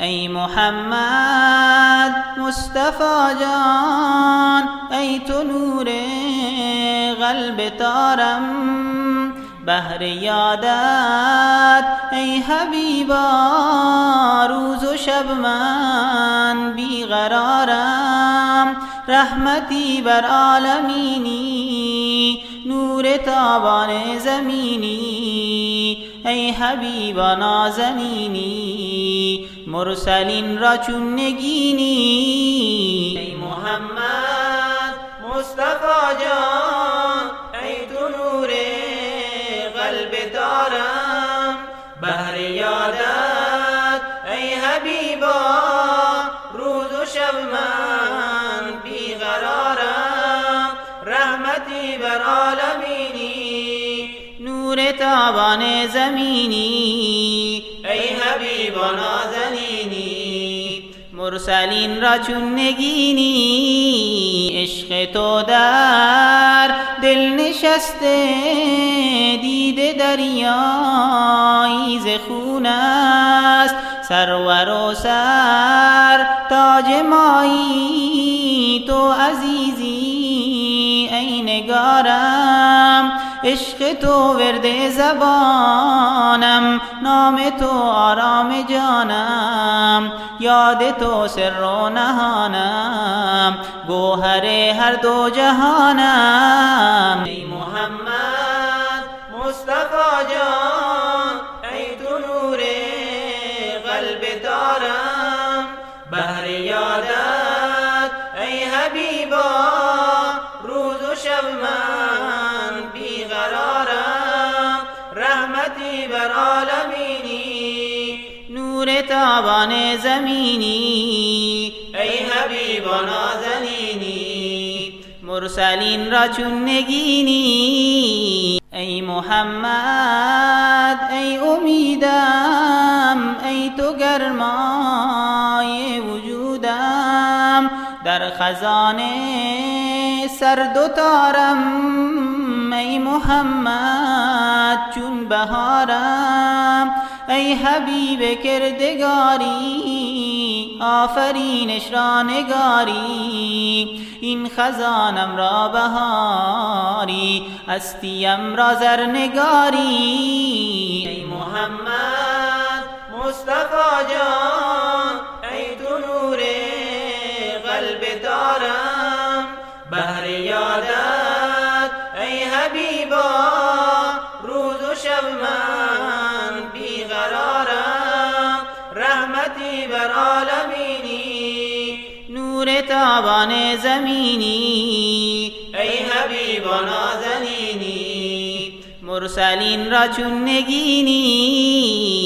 ای محمد مصطفی جان ای تو نور قلب تارم بهر یادت ای حبیبا روز و شب من بیقرارم. رحمتی بر عالمینی نور تابان زمینی. ای حبیبا نازنینی مرسلین را چون نگینی. ای محمد مصطفی جان ای تو نور قلب دارم. بهر یادت ای حبیبا روز و شب من بیقرارم. رحمتی بر عالمینی نور تابان زمینی ای حبیبا نازنینی مرسلین را چون نگینی عشق تو در دل نشسته دیده دریایی ز خون است سرور و سر تاج مایی تو عزیزی عشق تو ورد زبانم نام تو آرام جانم یاد تو سر و نهانم گوهر هر دو جهانم. ای محمد مصطفی جان ای تو نور قلب دارم. بهر یادت ای حبیبا روز و شب من رحمتی بر عالمینی نور تابان زمینی ای حبیبا نازنینی مرسلین را چون نگینی ای محمد ای امیدم ای تو گرمای وجودم در خزانه سرد و تارم ای محمد چون بهارم. ای حبیب کردگاری آفرینش را نگاری. این خزانم را بهاری استیم را زرنگاری. ای محمد مصطفی جان ای تو نور قلب دارم. من بیقرارم. رحمتی بر عالمینی. نور تابان زمینی. ای حبیبا نازنینی مرسلین را چون نگینی.